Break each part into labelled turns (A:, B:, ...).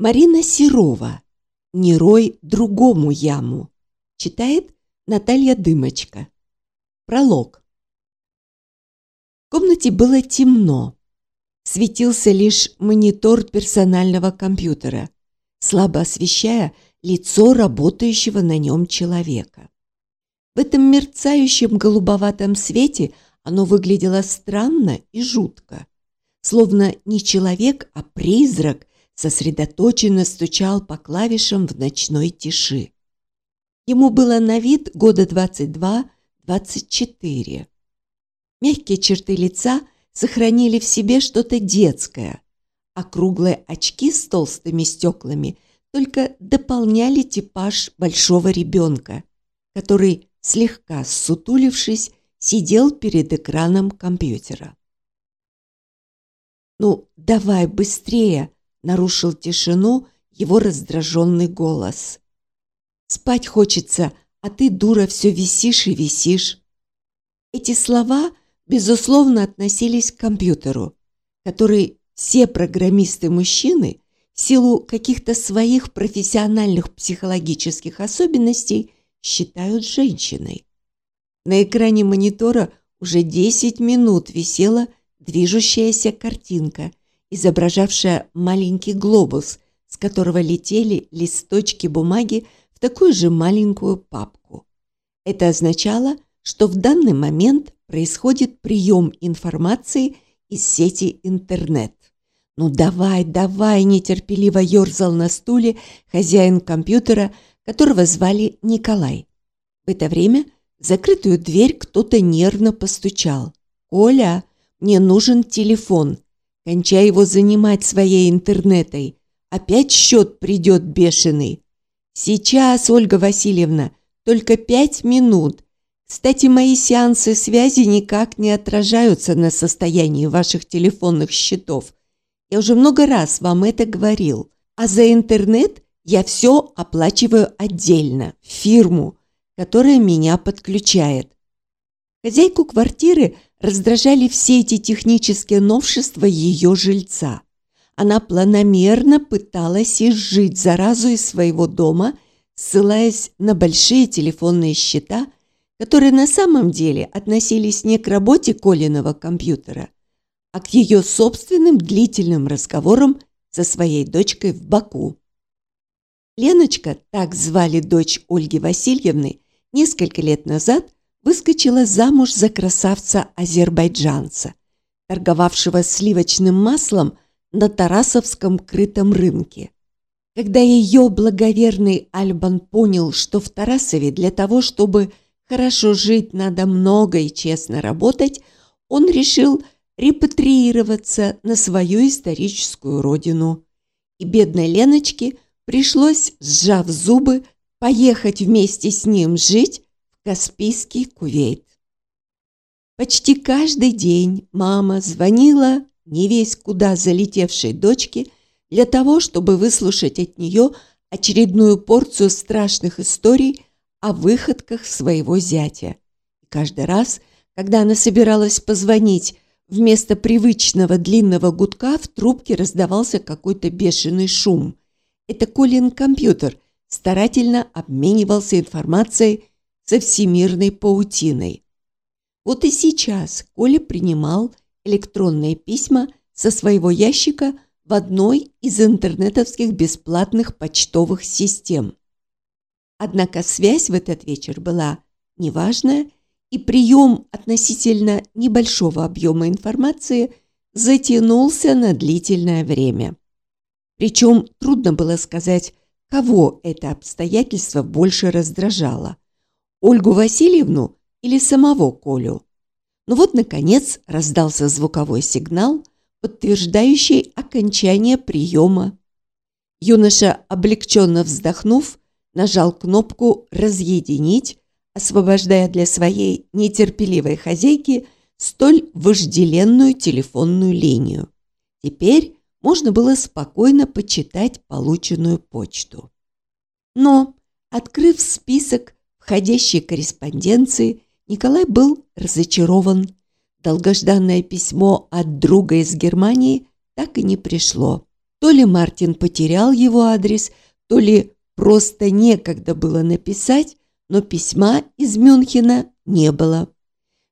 A: Марина Серова. «Не рой другому яму». Читает Наталья Дымочка. Пролог. В комнате было темно. Светился лишь монитор персонального компьютера, слабо освещая лицо работающего на нем человека. В этом мерцающем голубоватом свете оно выглядело странно и жутко, словно не человек, а призрак сосредоточенно стучал по клавишам в ночной тиши. Ему было на вид года 22-24. Мягкие черты лица сохранили в себе что-то детское, а круглые очки с толстыми стеклами только дополняли типаж большого ребенка, который, слегка сутулившись, сидел перед экраном компьютера. «Ну, давай быстрее!» Нарушил тишину его раздраженный голос. «Спать хочется, а ты, дура, все висишь и висишь». Эти слова, безусловно, относились к компьютеру, который все программисты-мужчины в силу каких-то своих профессиональных психологических особенностей считают женщиной. На экране монитора уже 10 минут висела движущаяся картинка – изображавшая маленький глобус, с которого летели листочки бумаги в такую же маленькую папку. Это означало, что в данный момент происходит прием информации из сети интернет. «Ну давай, давай!» – нетерпеливо ерзал на стуле хозяин компьютера, которого звали Николай. В это время в закрытую дверь кто-то нервно постучал. «Коля, мне нужен телефон!» Кончай его занимать своей интернетой. Опять счет придет бешеный. Сейчас, Ольга Васильевна, только пять минут. Кстати, мои сеансы связи никак не отражаются на состоянии ваших телефонных счетов. Я уже много раз вам это говорил. А за интернет я все оплачиваю отдельно, фирму, которая меня подключает. Хозяйку квартиры – раздражали все эти технические новшества ее жильца. Она планомерно пыталась изжить заразу из своего дома, ссылаясь на большие телефонные счета, которые на самом деле относились не к работе Колиного компьютера, а к ее собственным длительным разговорам со своей дочкой в Баку. Леночка, так звали дочь Ольги Васильевны, несколько лет назад – выскочила замуж за красавца-азербайджанца, торговавшего сливочным маслом на Тарасовском крытом рынке. Когда ее благоверный Альбан понял, что в Тарасове для того, чтобы хорошо жить, надо много и честно работать, он решил репатриироваться на свою историческую родину. И бедной Леночке пришлось, сжав зубы, поехать вместе с ним жить Каспийский Кувейт. Почти каждый день мама звонила не весь куда залетевшей дочке для того, чтобы выслушать от нее очередную порцию страшных историй о выходках своего зятя. И каждый раз, когда она собиралась позвонить, вместо привычного длинного гудка в трубке раздавался какой-то бешеный шум. Это Колин компьютер старательно обменивался информацией со всемирной паутиной. Вот и сейчас Коля принимал электронные письма со своего ящика в одной из интернетовских бесплатных почтовых систем. Однако связь в этот вечер была неважная, и прием относительно небольшого объема информации затянулся на длительное время. Причем трудно было сказать, кого это обстоятельство больше раздражало. Ольгу Васильевну или самого Колю. Ну вот, наконец, раздался звуковой сигнал, подтверждающий окончание приема. Юноша, облегченно вздохнув, нажал кнопку «Разъединить», освобождая для своей нетерпеливой хозяйки столь вожделенную телефонную линию. Теперь можно было спокойно почитать полученную почту. Но, открыв список входящей корреспонденции Николай был разочарован. Долгожданное письмо от друга из Германии так и не пришло. То ли Мартин потерял его адрес, то ли просто некогда было написать, но письма из Мюнхена не было.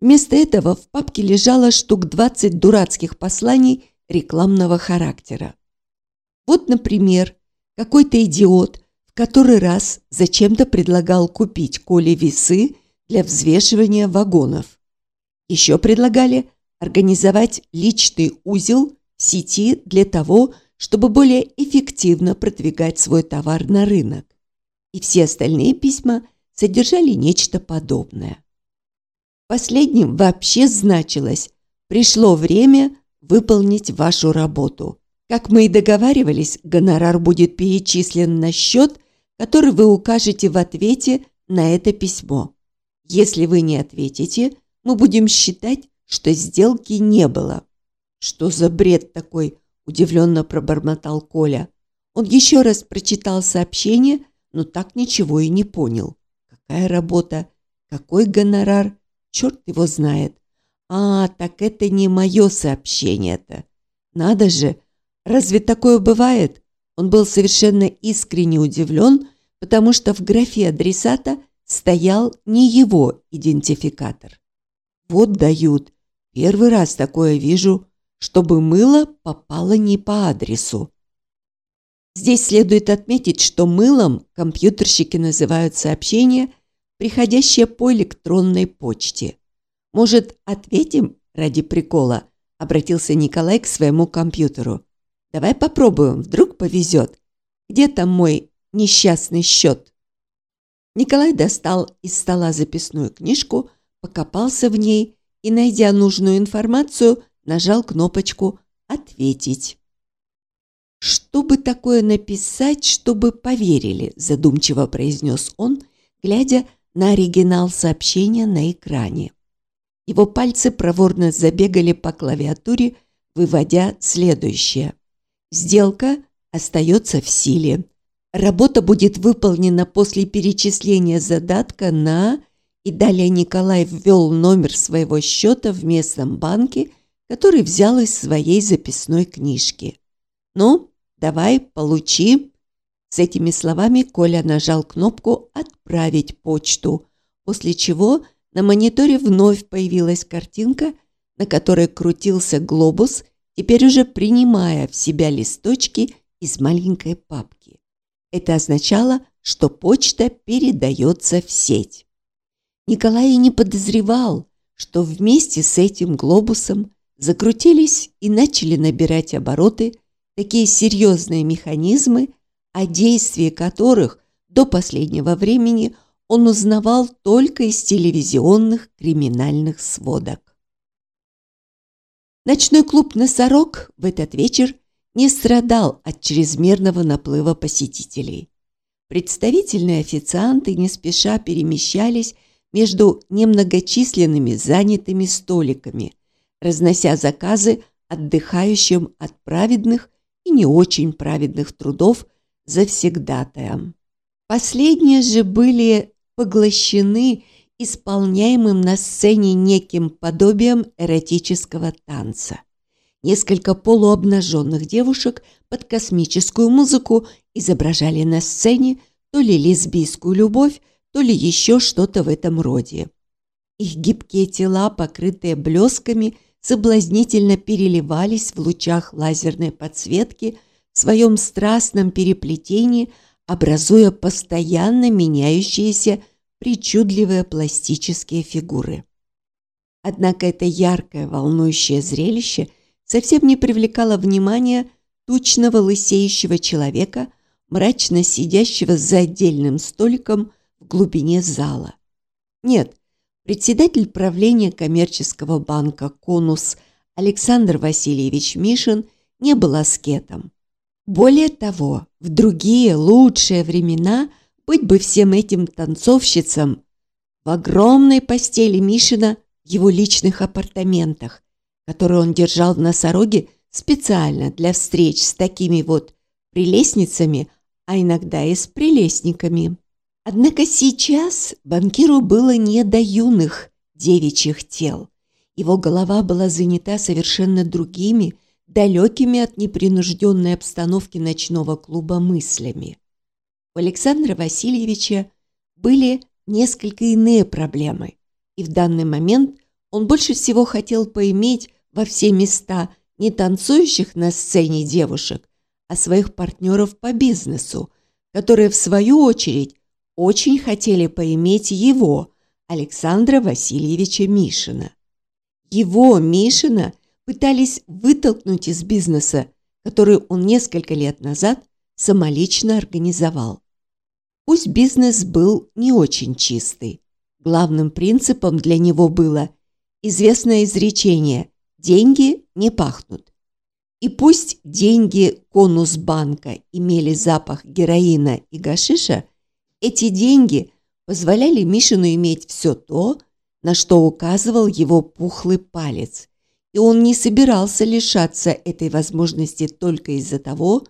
A: Вместо этого в папке лежало штук 20 дурацких посланий рекламного характера. Вот, например, какой-то идиот который раз зачем-то предлагал купить Коле весы для взвешивания вагонов. Еще предлагали организовать личный узел сети для того, чтобы более эффективно продвигать свой товар на рынок. И все остальные письма содержали нечто подобное. Последним вообще значилось «пришло время выполнить вашу работу». Как мы и договаривались, гонорар будет перечислен на счет, который вы укажете в ответе на это письмо. Если вы не ответите, мы будем считать, что сделки не было. Что за бред такой? Удивленно пробормотал Коля. Он еще раз прочитал сообщение, но так ничего и не понял. Какая работа? Какой гонорар? Черт его знает. А, так это не мое сообщение-то. Надо же, разве такое бывает? Он был совершенно искренне удивлен, потому что в графе адресата стоял не его идентификатор. Вот дают. Первый раз такое вижу, чтобы мыло попало не по адресу. Здесь следует отметить, что мылом компьютерщики называют сообщения, приходящие по электронной почте. Может, ответим ради прикола? Обратился Николай к своему компьютеру. Давай попробуем, вдруг повезет. Где там мой несчастный счет. Николай достал из стола записную книжку, покопался в ней и, найдя нужную информацию, нажал кнопочку «Ответить». «Что бы такое написать, чтобы поверили?» – задумчиво произнес он, глядя на оригинал сообщения на экране. Его пальцы проворно забегали по клавиатуре, выводя следующее. «Сделка остается в силе. Работа будет выполнена после перечисления задатка на... И далее Николай ввел номер своего счета в местном банке, который взял из своей записной книжки. «Ну, давай, получи». С этими словами Коля нажал кнопку «Отправить почту», после чего на мониторе вновь появилась картинка, на которой крутился глобус, теперь уже принимая в себя листочки из маленькой папки. Это означало, что почта передается в сеть. Николай не подозревал, что вместе с этим глобусом закрутились и начали набирать обороты такие серьезные механизмы, о действии которых до последнего времени он узнавал только из телевизионных криминальных сводок. Ночной клуб «Носорог» в этот вечер не страдал от чрезмерного наплыва посетителей. Представительные официанты не спеша перемещались между немногочисленными занятыми столиками, разнося заказы отдыхающим от праведных и не очень праведных трудов завсегдатаям. Последние же были поглощены исполняемым на сцене неким подобием эротического танца. Несколько полуобнаженных девушек под космическую музыку изображали на сцене то ли лесбийскую любовь, то ли еще что-то в этом роде. Их гибкие тела, покрытые блесками, соблазнительно переливались в лучах лазерной подсветки в своем страстном переплетении, образуя постоянно меняющиеся причудливые пластические фигуры. Однако это яркое, волнующее зрелище – совсем не привлекала внимания тучного лысеющего человека, мрачно сидящего за отдельным столиком в глубине зала. Нет, председатель правления коммерческого банка «Конус» Александр Васильевич Мишин не был аскетом. Более того, в другие лучшие времена быть бы всем этим танцовщицам в огромной постели Мишина в его личных апартаментах, который он держал в носороге специально для встреч с такими вот прелестницами, а иногда и с прелестниками. Однако сейчас банкиру было не до юных девичьих тел. Его голова была занята совершенно другими, далекими от непринужденной обстановки ночного клуба мыслями. У Александра Васильевича были несколько иные проблемы, и в данный момент он больше всего хотел поиметь во все места не танцующих на сцене девушек, а своих партнеров по бизнесу, которые, в свою очередь, очень хотели поиметь его, Александра Васильевича Мишина. Его, Мишина, пытались вытолкнуть из бизнеса, который он несколько лет назад самолично организовал. Пусть бизнес был не очень чистый. Главным принципом для него было известное изречение «деньги не пахнут». И пусть деньги Конусбанка имели запах героина и гашиша, эти деньги позволяли Мишину иметь все то, на что указывал его пухлый палец. И он не собирался лишаться этой возможности только из-за того,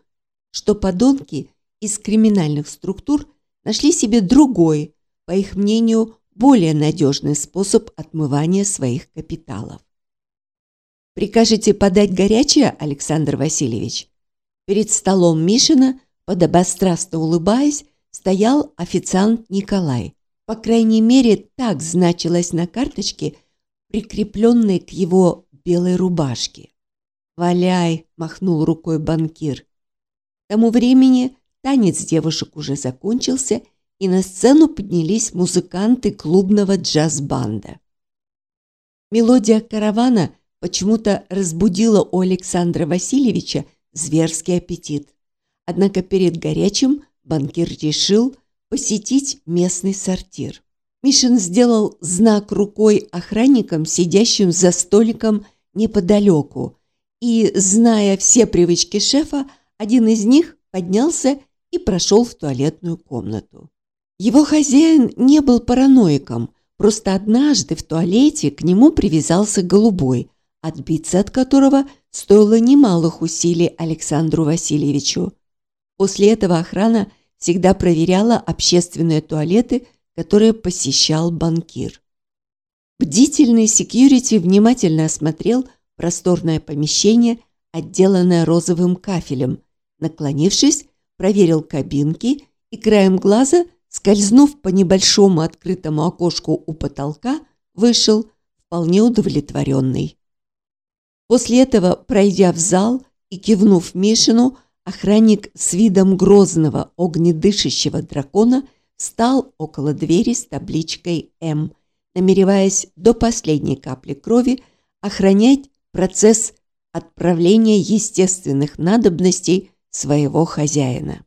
A: что подонки из криминальных структур нашли себе другой, по их мнению, более надежный способ отмывания своих капиталов. «Прикажете подать горячее, Александр Васильевич?» Перед столом Мишина, подобострастно улыбаясь, стоял официант Николай. По крайней мере, так значилось на карточке, прикрепленной к его белой рубашке. «Валяй!» – махнул рукой банкир. К тому времени танец девушек уже закончился, и на сцену поднялись музыканты клубного джаз-банда. Мелодия каравана почему-то разбудила у Александра Васильевича зверский аппетит. Однако перед горячим банкир решил посетить местный сортир. Мишин сделал знак рукой охранникам, сидящим за столиком неподалеку, и, зная все привычки шефа, один из них поднялся и прошел в туалетную комнату. Его хозяин не был параноиком, просто однажды в туалете к нему привязался голубой, отбиться от которого стоило немалых усилий Александру Васильевичу. После этого охрана всегда проверяла общественные туалеты, которые посещал банкир. Бдительный секьюрити внимательно осмотрел просторное помещение, отделанное розовым кафелем, наклонившись, проверил кабинки и краем глаза, скользнув по небольшому открытому окошку у потолка, вышел вполне удовлетворенный. После этого, пройдя в зал и кивнув Мишину, Охранник с видом грозного огнедышащего дракона встал около двери с табличкой «М», намереваясь до последней капли крови охранять процесс отправления естественных надобностей своего хозяина.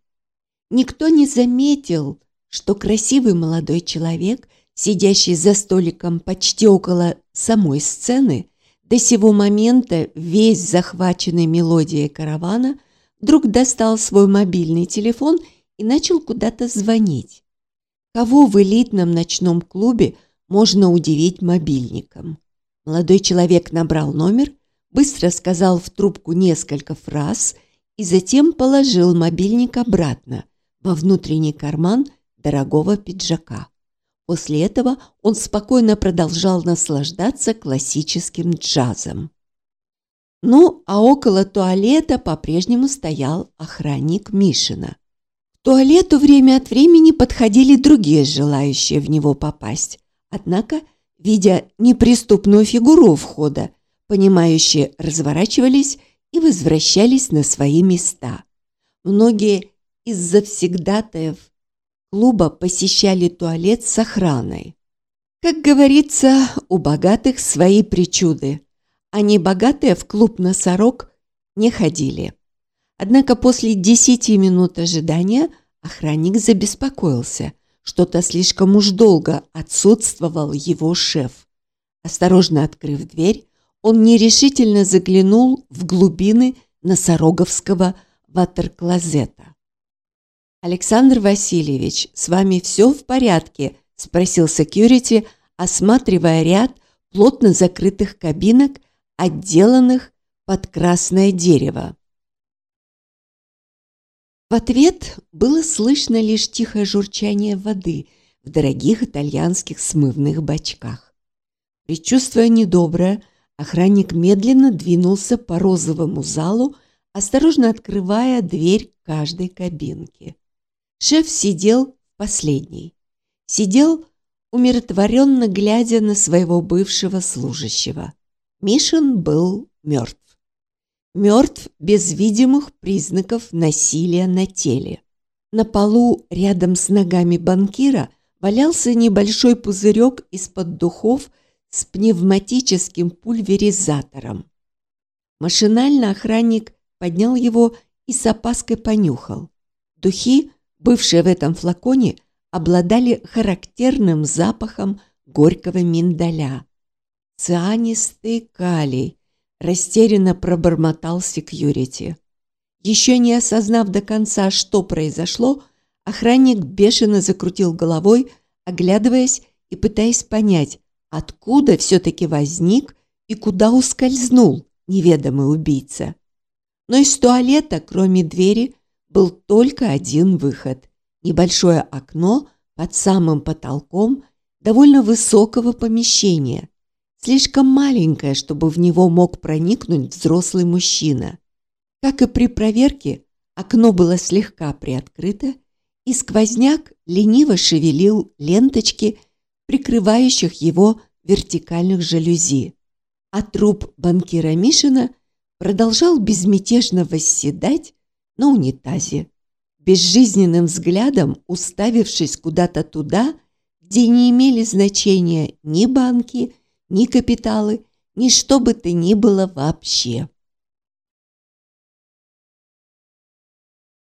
A: Никто не заметил, что красивый молодой человек, сидящий за столиком почти около самой сцены, до сего момента весь захваченный мелодией каравана – вдруг достал свой мобильный телефон и начал куда-то звонить. Кого в элитном ночном клубе можно удивить мобильником? Молодой человек набрал номер, быстро сказал в трубку несколько фраз и затем положил мобильник обратно во внутренний карман дорогого пиджака. После этого он спокойно продолжал наслаждаться классическим джазом. Ну, а около туалета по-прежнему стоял охранник Мишина. К туалету время от времени подходили другие желающие в него попасть. Однако, видя неприступную фигуру входа, понимающие разворачивались и возвращались на свои места. Многие из завсегдатаев клуба посещали туалет с охраной. Как говорится, у богатых свои причуды – они богатые в клуб «Носорог» не ходили. Однако после десяти минут ожидания охранник забеспокоился. Что-то слишком уж долго отсутствовал его шеф. Осторожно открыв дверь, он нерешительно заглянул в глубины носороговского ватерклозета. «Александр Васильевич, с вами все в порядке?» – спросил секьюрити, осматривая ряд плотно закрытых кабинок отделанных под красное дерево. В ответ было слышно лишь тихое журчание воды в дорогих итальянских смывных бачках. Причувствуя недоброе, Охранник медленно двинулся по розовому залу, осторожно открывая дверь каждой кабинки. Шеф сидел в последней. Сидел, умиротворенно глядя на своего бывшего служащего. Мишин был мертв. Мертв без видимых признаков насилия на теле. На полу рядом с ногами банкира валялся небольшой пузырек из-под духов с пневматическим пульверизатором. Машинально охранник поднял его и с опаской понюхал. Духи, бывшие в этом флаконе, обладали характерным запахом горького миндаля. «Цианистый калий», – растерянно пробормотал секьюрити. Еще не осознав до конца, что произошло, охранник бешено закрутил головой, оглядываясь и пытаясь понять, откуда все-таки возник и куда ускользнул неведомый убийца. Но из туалета, кроме двери, был только один выход – небольшое окно под самым потолком довольно высокого помещения, слишком маленькое, чтобы в него мог проникнуть взрослый мужчина. Как и при проверке, окно было слегка приоткрыто, и сквозняк лениво шевелил ленточки, прикрывающих его вертикальных жалюзи. А труп банкира Мишина продолжал безмятежно восседать на унитазе, безжизненным взглядом уставившись куда-то туда, где не имели значения ни банки, ни капиталы, ни что бы то ни было вообще.